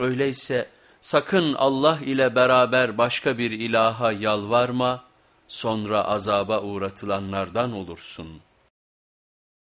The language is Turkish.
Öyleyse sakın Allah ile beraber başka bir ilaha yalvarma, sonra azaba uğratılanlardan olursun.''